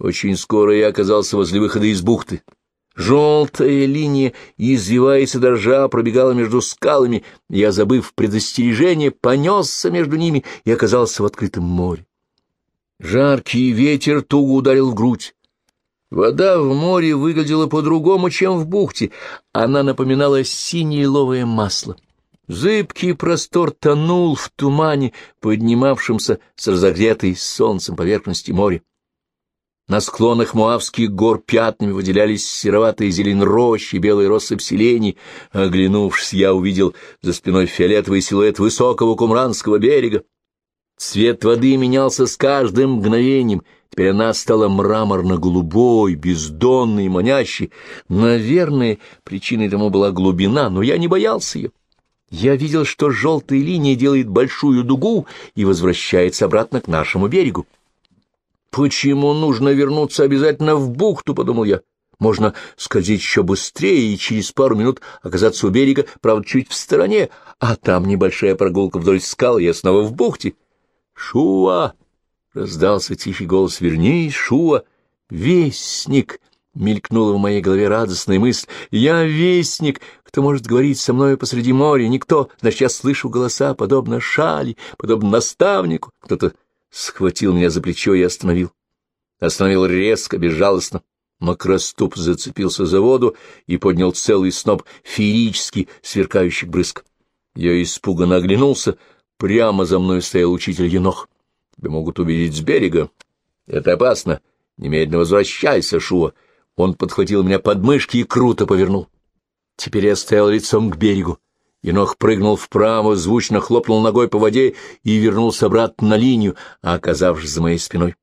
Очень скоро я оказался возле выхода из бухты. Желтая линия, извиваясь и дрожа, пробегала между скалами. Я, забыв предостережение, понесся между ними и оказался в открытом море. Жаркий ветер туго ударил в грудь. Вода в море выглядела по-другому, чем в бухте. Она напоминала синее ловое масло. Зыбкий простор тонул в тумане, поднимавшемся с разогретой солнцем поверхности моря. На склонах Муавских гор пятнами выделялись сероватые зелень рощи, белый россыпь селений. Оглянувшись, я увидел за спиной фиолетовый силуэт высокого кумранского берега. Цвет воды менялся с каждым мгновением. Теперь она стала мраморно-голубой, бездонной манящей. Наверное, причиной тому была глубина, но я не боялся ее. Я видел, что желтая линия делает большую дугу и возвращается обратно к нашему берегу. «Почему нужно вернуться обязательно в бухту?» — подумал я. «Можно скользить еще быстрее и через пару минут оказаться у берега, правда, чуть в стороне, а там небольшая прогулка вдоль скал, и я снова в бухте». «Шуа!» — раздался тихий голос. «Вернись, Шуа! Вестник!» — мелькнула в моей голове радостная мысль. «Я вестник! Кто может говорить со мной посреди моря? Никто! Значит, я слышу голоса, подобно шали, подобно наставнику. Кто-то схватил меня за плечо и остановил. Остановил резко, безжалостно. Макроступ зацепился за воду и поднял целый сноп феерически сверкающих брызг. Я испуганно оглянулся. Прямо за мной стоял учитель Енох. Тебя могут увидеть с берега. Это опасно. Немедленно возвращайся, Шуа. Он подхватил меня под мышки и круто повернул. Теперь я стоял лицом к берегу. Енох прыгнул вправо, звучно хлопнул ногой по воде и вернулся обратно на линию, оказавшись за моей спиной.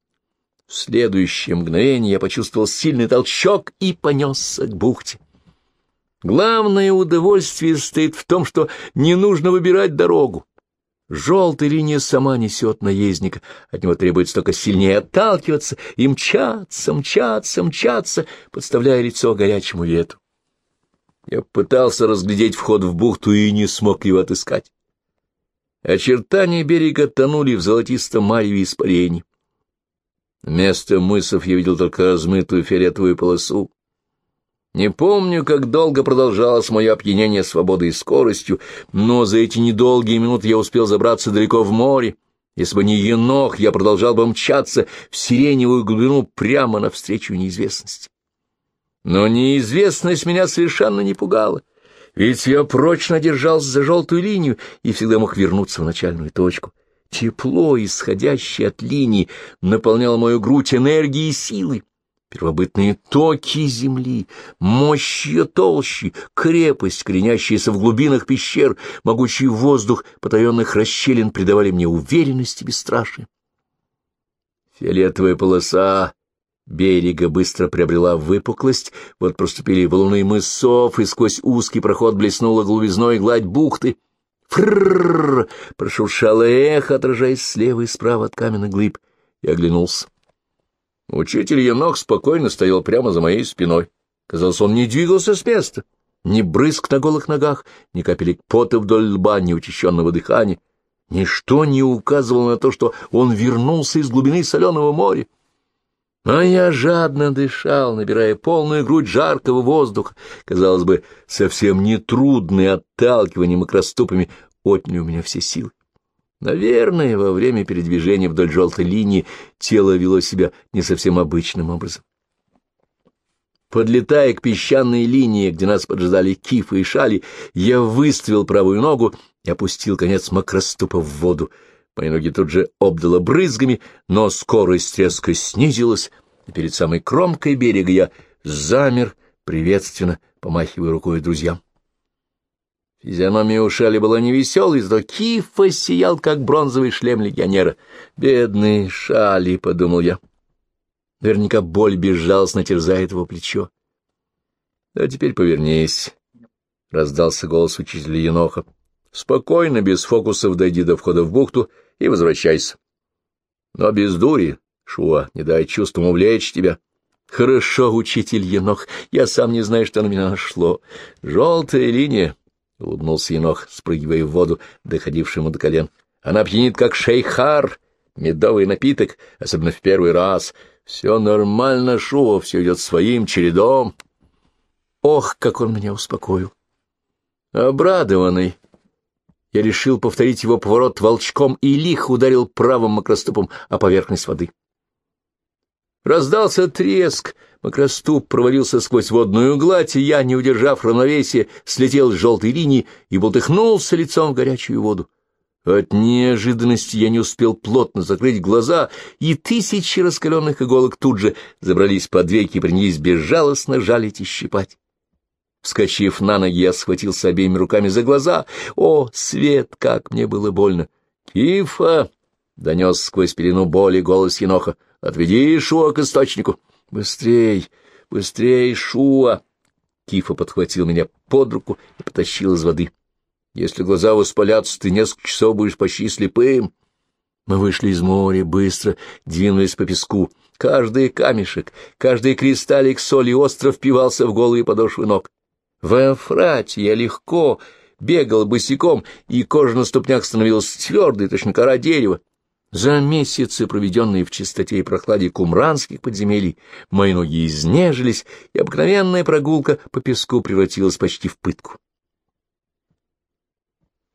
В следующее мгновение я почувствовал сильный толчок и понесся к бухте. Главное удовольствие стоит в том, что не нужно выбирать дорогу. Желтая линия сама несет наездника, от него требуется только сильнее отталкиваться и мчаться, мчаться, мчаться, подставляя лицо горячему ветру. Я пытался разглядеть вход в бухту и не смог его отыскать. Очертания берега тонули в золотистом мареве испарений. Вместо мысов я видел только размытую фиолетовую полосу. Не помню, как долго продолжалось мое опьянение свободой и скоростью, но за эти недолгие минуты я успел забраться далеко в море. Если бы не енох, я продолжал бы мчаться в сиреневую глубину прямо навстречу неизвестности. Но неизвестность меня совершенно не пугала, ведь я прочно держался за желтую линию и всегда мог вернуться в начальную точку. Тепло, исходящее от линии, наполняло мою грудь энергией и силой. Первобытные токи земли, мощь ее толщи, крепость, коренящаяся в глубинах пещер, могучий воздух потаенных расщелин придавали мне уверенность и бесстрашие. Фиолетовая полоса берега быстро приобрела выпуклость, вот проступили валуны мысов, и сквозь узкий проход блеснула глубизной гладь бухты. Фррррр! Прошуршало эхо, отражаясь слева и справа от каменных глыб. Я оглянулся. Учитель Енох спокойно стоял прямо за моей спиной. Казалось, он не двигался с места. Ни брызг на голых ногах, ни капелек пота вдоль лба, ни учащенного дыхания. Ничто не указывало на то, что он вернулся из глубины соленого моря. А я жадно дышал, набирая полную грудь жаркого воздуха. Казалось бы, совсем нетрудные отталкивания макроступами отняли у меня все силы. Наверное, во время передвижения вдоль желтой линии тело вело себя не совсем обычным образом. Подлетая к песчаной линии, где нас поджидали кифы и шали, я выставил правую ногу и опустил конец макроступа в воду. Мои ноги тут же обдало брызгами, но скорость резко снизилась, и перед самой кромкой берега я замер, приветственно помахивая рукой друзьям. Физиономия у Шали была невеселой, зато кифа сиял, как бронзовый шлем легионера. «Бедный Шали», — подумал я. Наверняка боль безжалостно терзает его плечо. «Да теперь повернись», — раздался голос учителя Еноха. Спокойно, без фокусов дойди до входа в бухту и возвращайся. Но без дури, Шуа, не дай чувствам увлечь тебя. Хорошо, учитель Енох, я сам не знаю, что на меня нашло. Желтая линия, — улыбнулся Енох, спрыгивая в воду, доходившему до колен. Она пьянит, как шейхар. медовый напиток, особенно в первый раз. Все нормально, Шуа, все идет своим чередом. Ох, как он меня успокоил! Обрадованный, я решил повторить его поворот волчком и лихо ударил правым макроступом о поверхность воды. Раздался треск, макроступ провалился сквозь водную гладь, и я, не удержав равновесия, слетел с желтой линии и болтыхнулся лицом в горячую воду. От неожиданности я не успел плотно закрыть глаза, и тысячи раскаленных иголок тут же забрались под веки и принялись безжалостно жалить и щипать. Вскочив на ноги, я схватился обеими руками за глаза. О, свет, как мне было больно! «Кифа!» — донес сквозь пелену боли голос Еноха. «Отведи Шуа к источнику!» «Быстрей! Быстрей, Шуа!» Кифа подхватил меня под руку и потащил из воды. «Если глаза воспалятся, ты несколько часов будешь почти слепым». Мы вышли из моря, быстро двинулись по песку. Каждый камешек, каждый кристаллик соли остро впивался в голые подошвы ног. В Эфрате я легко бегал босиком, и кожа на ступнях становилась твердой, точно кора дерева. За месяцы, проведенные в чистоте и прохладе кумранских подземелий, мои ноги изнежились, и обыкновенная прогулка по песку превратилась почти в пытку.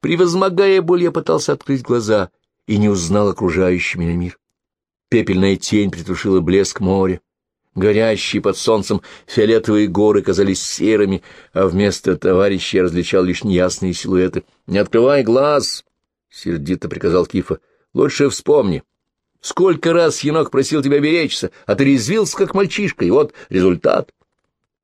Превозмогая боль, я пытался открыть глаза и не узнал окружающий меня мир. Пепельная тень притушила блеск моря, Горящие под солнцем фиолетовые горы казались серыми, а вместо товарища я различал лишь неясные силуэты. — Не открывай глаз! — сердито приказал Кифа. — Лучше вспомни. Сколько раз енок просил тебя беречься, а ты резвился, как мальчишка, и вот результат.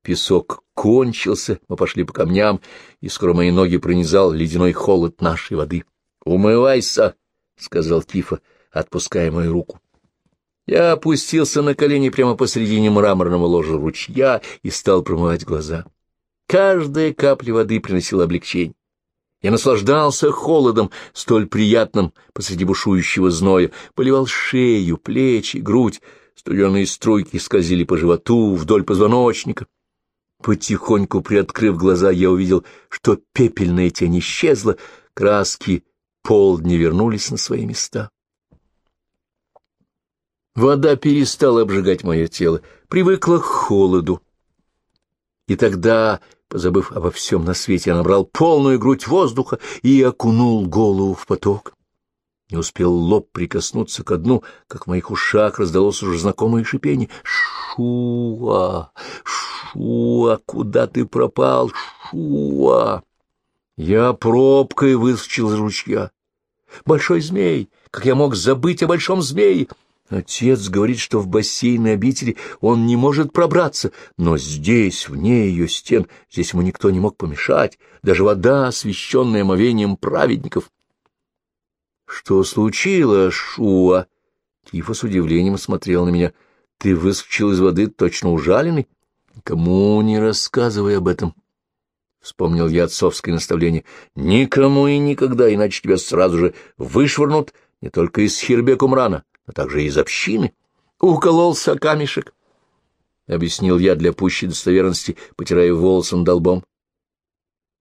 Песок кончился, мы пошли по камням, и скоро мои ноги пронизал ледяной холод нашей воды. — Умывайся! — сказал Кифа, отпуская мою руку. Я опустился на колени прямо посредине мраморного ложа ручья и стал промывать глаза. Каждая капля воды приносила облегчение. Я наслаждался холодом, столь приятным посреди бушующего зноя, поливал шею, плечи, грудь, студеные струйки скользили по животу, вдоль позвоночника. Потихоньку приоткрыв глаза, я увидел, что пепельная тень исчезла, краски полдня вернулись на свои места. Вода перестала обжигать мое тело, привыкла к холоду. И тогда, позабыв обо всем на свете, я набрал полную грудь воздуха и окунул голову в поток. Не успел лоб прикоснуться к дну, как в моих ушах раздалось уже знакомое шипение. «Шуа! Шуа! Куда ты пропал? Шуа!» Я пробкой выскочил из ручья. «Большой змей! Как я мог забыть о большом змее?» Отец говорит, что в бассейне обители он не может пробраться, но здесь, вне ее стен, здесь ему никто не мог помешать, даже вода, освященная мовением праведников. — Что случилось, Шуа? Тифа с удивлением смотрел на меня. — Ты выскочил из воды точно ужаленный? — Кому не рассказывай об этом. — вспомнил я отцовское наставление. — Никому и никогда, иначе тебя сразу же вышвырнут не только из Хирбекумрана, а также из общины. Укололся камешек, — объяснил я для пущей достоверности, потирая волосом долбом.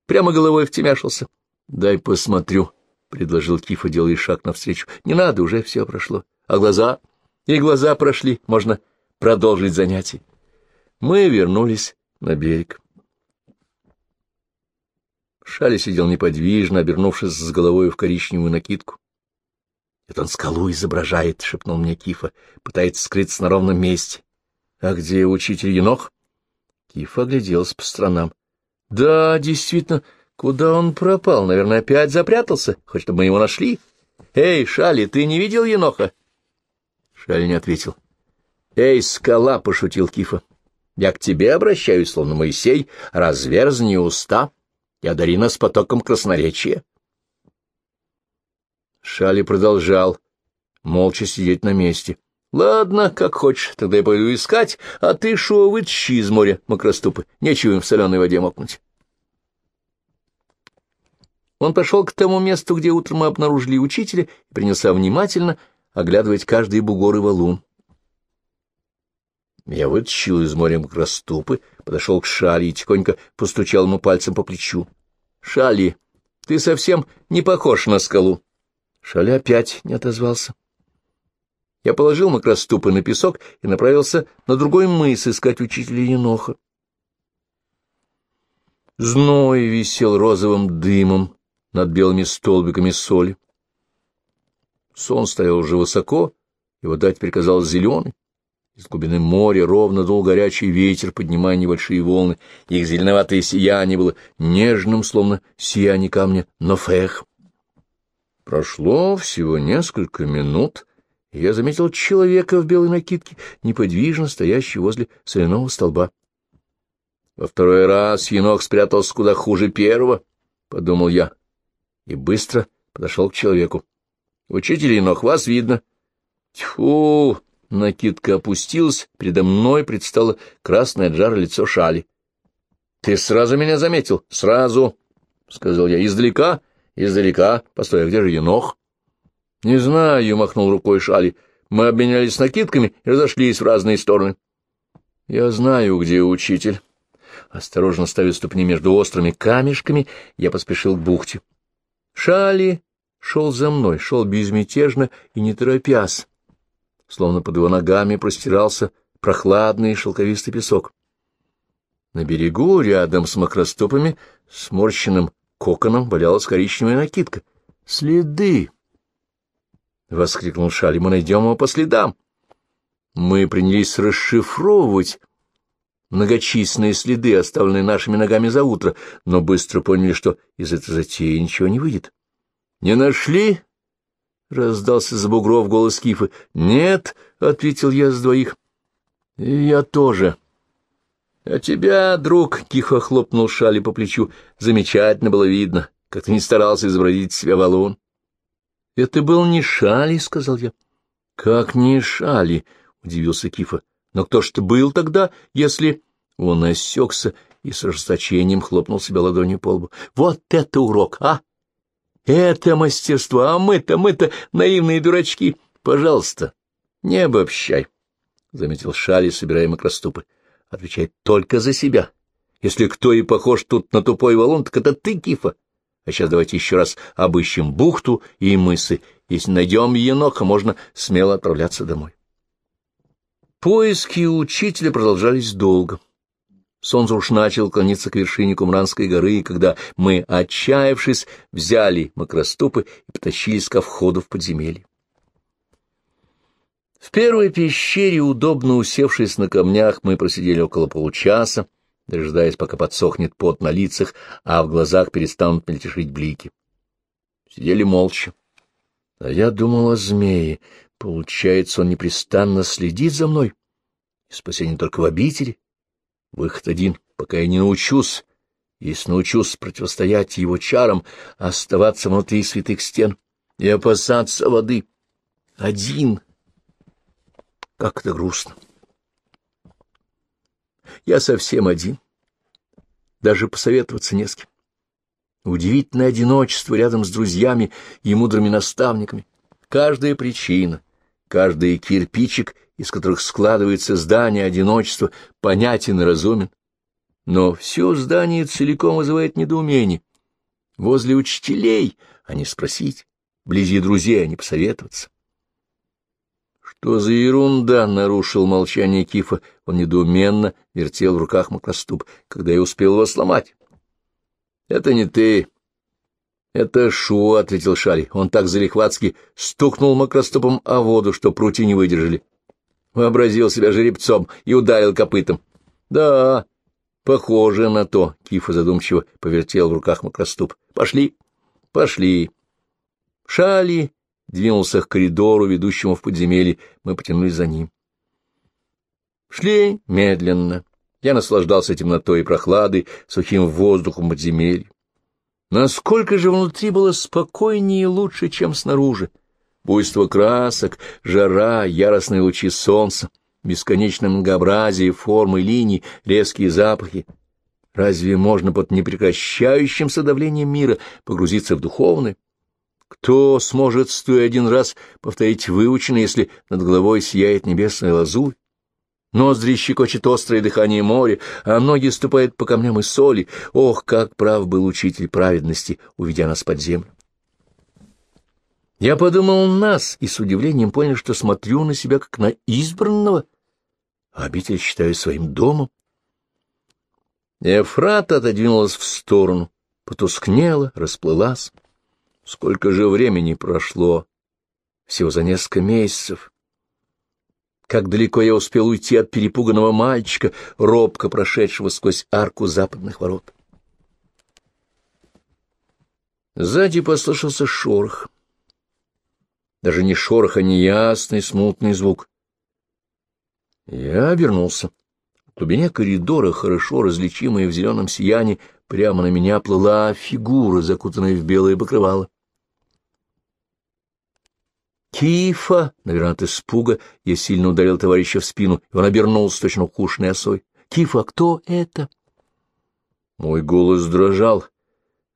Прямо головой втемяшился. — Дай посмотрю, — предложил Кифа, делая шаг навстречу. — Не надо, уже все прошло. А глаза? И глаза прошли, можно продолжить занятие. Мы вернулись на берег. Шали сидел неподвижно, обернувшись с головой в коричневую накидку. Это он скалу изображает, — шепнул мне Кифа, пытается скрыться на ровном месте. — А где учитель Енох? Кифа огляделся по сторонам. — Да, действительно, куда он пропал? Наверное, опять запрятался, хоть чтобы мы его нашли. — Эй, Шали, ты не видел Еноха? Шали не ответил. — Эй, скала, — пошутил Кифа. — Я к тебе обращаюсь, словно Моисей, разверзни уста и одари нас потоком красноречия. Шали продолжал молча сидеть на месте. — Ладно, как хочешь, тогда я пойду искать, а ты, Шуа, вытащи из моря макроступы, нечего им в соленой воде мокнуть. Он пошел к тому месту, где утром обнаружили учителя, и принялся внимательно оглядывать каждый бугор и валун. Я вытащил из моря макроступы, подошел к Шали и тихонько постучал ему пальцем по плечу. — Шали, ты совсем не похож на скалу. Шаля опять не отозвался. Я положил макроступы на песок и направился на другой мыс искать учителя Еноха. Зной висел розовым дымом над белыми столбиками соли. Сон стоял уже высоко, и вода теперь казалась зеленой. Из глубины моря ровно дул горячий ветер, поднимая небольшие волны. Их зеленоватое сияние было нежным, словно сияние камня Нофех. Прошло всего несколько минут, и я заметил человека в белой накидке, неподвижно стоящий возле соляного столба. Во второй раз енох спрятался куда хуже первого, — подумал я, и быстро подошел к человеку. — Учитель енох, вас видно. — Тьфу! Накидка опустилась, передо мной предстало красное от лицо шали. — Ты сразу меня заметил? — Сразу, — сказал я. — Издалека? — Издалека. Постой, а где же енох? — Не знаю, — махнул рукой шали. Мы обменялись накидками и разошлись в разные стороны. — Я знаю, где учитель. Осторожно ставя ступни между острыми камешками, я поспешил к бухте. Шали шел за мной, шел безмятежно и не торопясь словно под его ногами простирался прохладный шелковистый песок. На берегу, рядом с макростопами, сморщенным коконом валялась коричневая накидка. «Следы!» — воскликнул Шали. «Мы найдем его по следам!» Мы принялись расшифровывать многочисленные следы, оставленные нашими ногами за утро, но быстро поняли, что из этой затеи ничего не выйдет. «Не нашли?» — раздался за бугров голос Кифа. — Нет, — ответил я с двоих. — Я тоже. — А тебя, друг, — Кифа хлопнул Шали по плечу, — замечательно было видно, как ты не старался изобразить себя валун. — Это был не Шали, — сказал я. — Как не Шали? — удивился Кифа. — Но кто ж ты был тогда, если... Он осекся и с ожесточением хлопнул себя ладонью по лбу. — Вот это урок, а! — это мастерство, а мы-то, мы-то наивные дурачки. Пожалуйста, не обобщай, — заметил Шали, собирая макроступы. Отвечай только за себя. Если кто и похож тут на тупой валун, так это ты, Кифа. А сейчас давайте еще раз обыщем бухту и мысы. Если найдем еноха, можно смело отправляться домой. Поиски учителя продолжались долго. Солнце уж начал клониться к вершине Кумранской горы, и когда мы, отчаявшись, взяли макроступы и потащились ко входу в подземелье. В первой пещере, удобно усевшись на камнях, мы просидели около получаса, дожидаясь, пока подсохнет пот на лицах, а в глазах перестанут мельтешить блики. Сидели молча. А я думал о змее. Получается, он непрестанно следит за мной. И спасение только в обители. Выход один, пока я не научусь, если научусь противостоять его чарам, оставаться внутри святых стен и опасаться воды. Один. Как это грустно. Я совсем один. Даже посоветоваться не с кем. Удивительное одиночество рядом с друзьями и мудрыми наставниками. Каждая причина, каждый кирпичик из которых складывается здание одиночества, понятен и разумен. Но все здание целиком вызывает недоумение. Возле учителей, а не спросить, вблизи друзей, а не посоветоваться. Что за ерунда, — нарушил молчание Кифа. Он недоуменно вертел в руках макроступ, когда я успел его сломать. — Это не ты. — Это Шу, — ответил Шари. Он так залихватски стукнул макроступом о воду, что прути не выдержали вообразил себя жеребцом и ударил копытом. — Да, похоже на то, — Кифа задумчиво повертел в руках макроступ. — Пошли, пошли. Шали двинулся к коридору, ведущему в подземелье. Мы потянулись за ним. Шли медленно. Я наслаждался темнотой и прохладой, сухим воздухом подземелья. Насколько же внутри было спокойнее и лучше, чем снаружи буйство красок, жара, яростные лучи солнца, бесконечное многообразие форм и линий, резкие запахи. Разве можно под непрекращающимся давлением мира погрузиться в духовное? Кто сможет, стоя один раз, повторить выучено, если над головой сияет небесная лазурь? Ноздри щекочет острое дыхание моря, а ноги ступают по камням и соли. Ох, как прав был учитель праведности, уведя нас под землю! Я подумал нас и с удивлением понял, что смотрю на себя как на избранного, а обитель считаю своим домом. Эфрата отодвинулась в сторону, потускнела, расплылась. Сколько же времени прошло? Всего за несколько месяцев. Как далеко я успел уйти от перепуганного мальчика, робко прошедшего сквозь арку западных ворот. Сзади послышался шорох. Даже не шорох, а неясный, смутный звук. Я обернулся. В глубине коридора, хорошо различимая в зеленом сиянии, прямо на меня плыла фигура, закутанная в белое покрывало. Кифа, наверное, от испуга, я сильно ударил товарища в спину, и он обернулся точно укушенной осой. Кифа, кто это? Мой голос дрожал.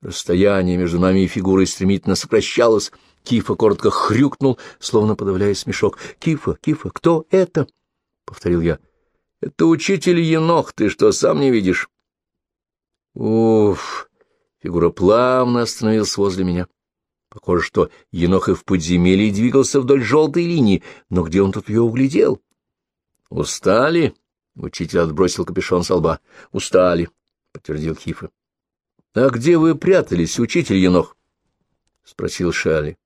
Расстояние между нами и фигурой стремительно сокращалось. Кифа коротко хрюкнул, словно подавляя смешок. «Кифа, Кифа, кто это?» — повторил я. «Это учитель Енох, ты что, сам не видишь?» Уф! Фигура плавно остановилась возле меня. Похоже, что Енох и в подземелье двигался вдоль желтой линии, но где он тут ее углядел? «Устали?» — учитель отбросил капюшон со лба. «Устали», — подтвердил Хифа. «А где вы прятались, учитель Енох?» — спросил Шали.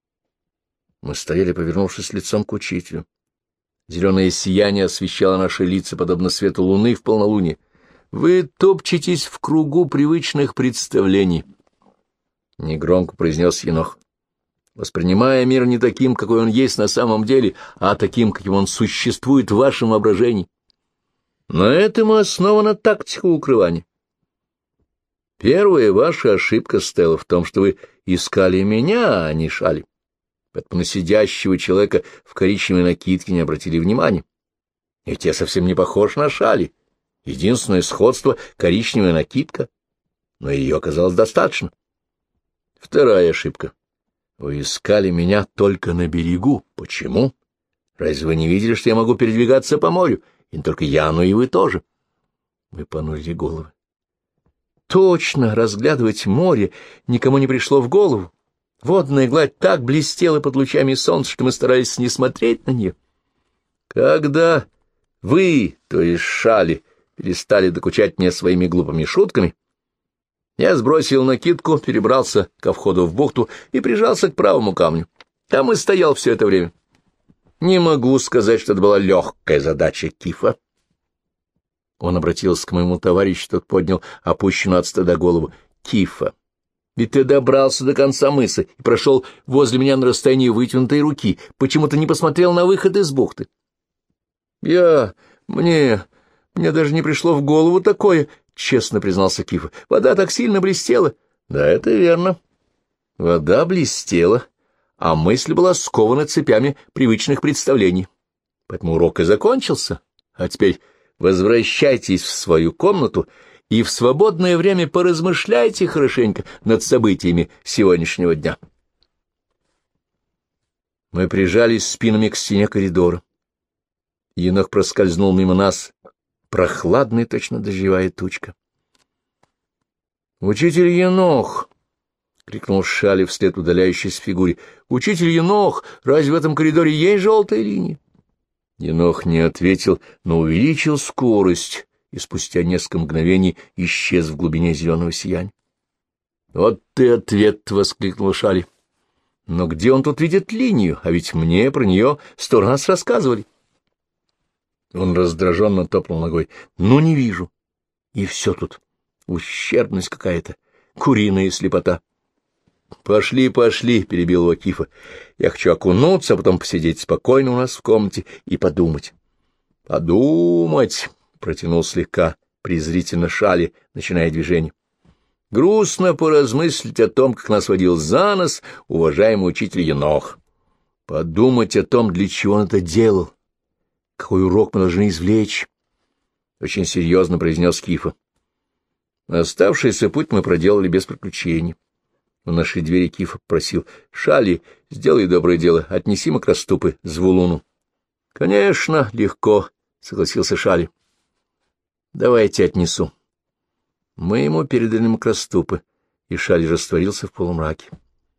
Мы стояли, повернувшись лицом к учителю. Зеленое сияние освещало наши лица, подобно свету луны в полнолуние. Вы топчетесь в кругу привычных представлений, — негромко произнес Енох. Воспринимая мир не таким, какой он есть на самом деле, а таким, каким он существует в вашем воображении. На этом и основана тактика укрывания. Первая ваша ошибка стояла в том, что вы искали меня, а не шали поэтому на сидящего человека в коричневой накидке не обратили внимания. Ведь я совсем не похож на шали. Единственное сходство — коричневая накидка, но ее оказалось достаточно. Вторая ошибка. Вы искали меня только на берегу. Почему? Разве вы не видели, что я могу передвигаться по морю? И не только я, но и вы тоже. Мы понурили головы. Точно, разглядывать море никому не пришло в голову. Водная гладь так блестела под лучами солнца, что мы старались не смотреть на нее. Когда вы, то есть шали, перестали докучать мне своими глупыми шутками, я сбросил накидку, перебрался ко входу в бухту и прижался к правому камню. Там и стоял все это время. Не могу сказать, что это была легкая задача Кифа. Он обратился к моему товарищу, тот поднял опущенную от стыда голову. Кифа, ведь ты добрался до конца мыса и прошел возле меня на расстоянии вытянутой руки. Почему ты не посмотрел на выход из бухты? Я... мне... мне даже не пришло в голову такое, — честно признался Кифа. Вода так сильно блестела. Да, это верно. Вода блестела, а мысль была скована цепями привычных представлений. Поэтому урок и закончился. А теперь возвращайтесь в свою комнату и в свободное время поразмышляйте хорошенько над событиями сегодняшнего дня. Мы прижались спинами к стене коридора. Енох проскользнул мимо нас, прохладный, точно дождевая тучка. — Учитель Енох! — крикнул Шали вслед удаляющейся фигуре. — Учитель Енох! Разве в этом коридоре есть желтая линия? Енох не ответил, но увеличил скорость и спустя несколько мгновений исчез в глубине зеленого сияния. — Вот ты ответ! — воскликнул Шали. — Но где он тут видит линию? А ведь мне про нее сто раз рассказывали. Он раздраженно топнул ногой. — Ну, не вижу. И все тут. Ущербность какая-то. Куриная слепота. — Пошли, пошли, — перебил его Кифа. — Я хочу окунуться, а потом посидеть спокойно у нас в комнате и подумать. — Подумать! — протянул слегка презрительно шали, начиная движение. Грустно поразмыслить о том, как нас водил за нос уважаемый учитель Енох. Подумать о том, для чего он это делал. Какой урок мы должны извлечь? Очень серьезно произнес Кифа. Оставшийся путь мы проделали без приключений. У нашей двери Кифа просил, «Шали, сделай доброе дело, отнеси макроступы Звулуну». «Конечно, легко», — согласился Шали. Давайте отнесу. Мы ему передали макроступы, и шаль растворился в полумраке.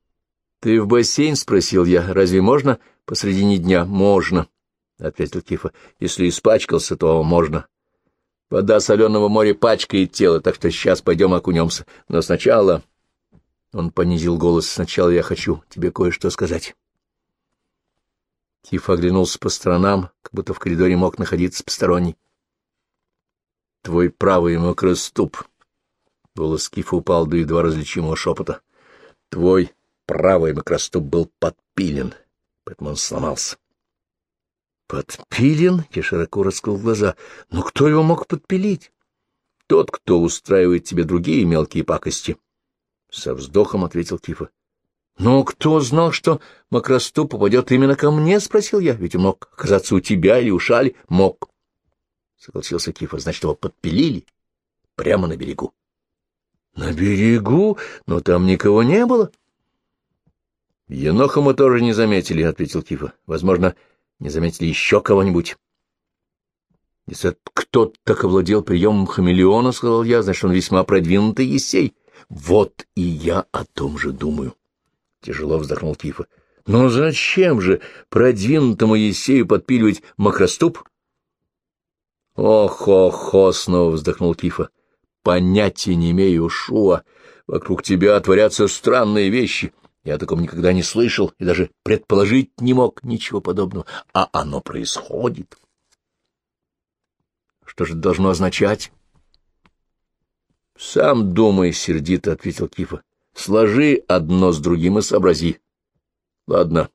— Ты в бассейн? — спросил я. — Разве можно посредине дня? — Можно, — ответил Кифа. — Если испачкался, то можно. Вода соленого моря пачкает тело, так что сейчас пойдем окунемся. Но сначала... Он понизил голос. Сначала я хочу тебе кое-что сказать. Киф оглянулся по сторонам, как будто в коридоре мог находиться посторонний. — Твой правый мокроступ. Голос Кифа упал до едва различимого шепота. — Твой правый микроступ был подпилен, поэтому он сломался. «Подпилен?» — я широко раскрыл глаза. «Но кто его мог подпилить?» «Тот, кто устраивает тебе другие мелкие пакости», — со вздохом ответил Кифа. «Но кто знал, что макроступ попадет именно ко мне?» — спросил я. «Ведь мог оказаться у тебя или у Шали». «Мог», — согласился Кифа. «Значит, его подпилили прямо на берегу». «На берегу? Но там никого не было». «Еноха мы тоже не заметили», — ответил Кифа. «Возможно, не заметили еще кого-нибудь». «Если кто-то так овладел приемом хамелеона, — сказал я, — значит, он весьма продвинутый есей. Вот и я о том же думаю». Тяжело вздохнул Кифа. «Но зачем же продвинутому есею подпиливать макроступ?» «Ох-ох-ох!» — снова вздохнул Кифа. «Понятия не имею, Шуа. Вокруг тебя творятся странные вещи. Я о таком никогда не слышал и даже предположить не мог ничего подобного. А оно происходит. Что же это должно означать? — Сам думай, — сердито ответил Кифа. — Сложи одно с другим и сообрази. — Ладно,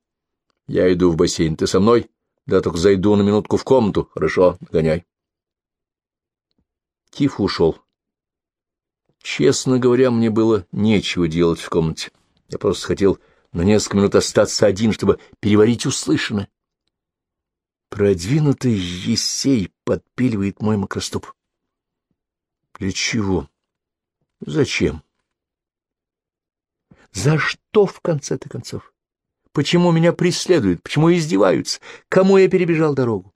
я иду в бассейн. Ты со мной? Да, только зайду на минутку в комнату. Хорошо, гоняй. Киф ушел. Честно говоря, мне было нечего делать в комнате. Я просто хотел на несколько минут остаться один, чтобы переварить услышанное. Продвинутый Есей подпиливает мой макроступ. Для чего? Зачем? За что, в конце-то концов? Почему меня преследуют? Почему издеваются? Кому я перебежал дорогу?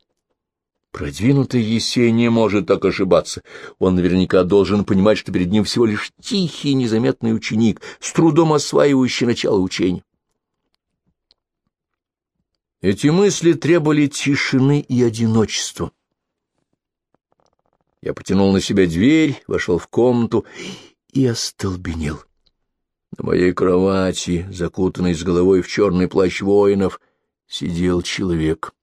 Продвинутый Есей не может так ошибаться. Он наверняка должен понимать, что перед ним всего лишь тихий незаметный ученик, с трудом осваивающий начало учения. Эти мысли требовали тишины и одиночества. Я потянул на себя дверь, вошел в комнату и остолбенел. На моей кровати, закутанный с головой в черный плащ воинов, сидел человек.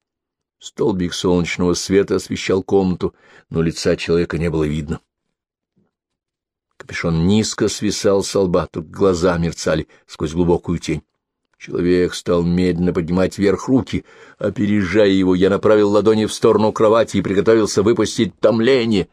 Столбик солнечного света освещал комнату, но лица человека не было видно. Капюшон низко свисал с лба, только глаза мерцали сквозь глубокую тень. Человек стал медленно поднимать вверх руки. Опережая его, я направил ладони в сторону кровати и приготовился выпустить томление.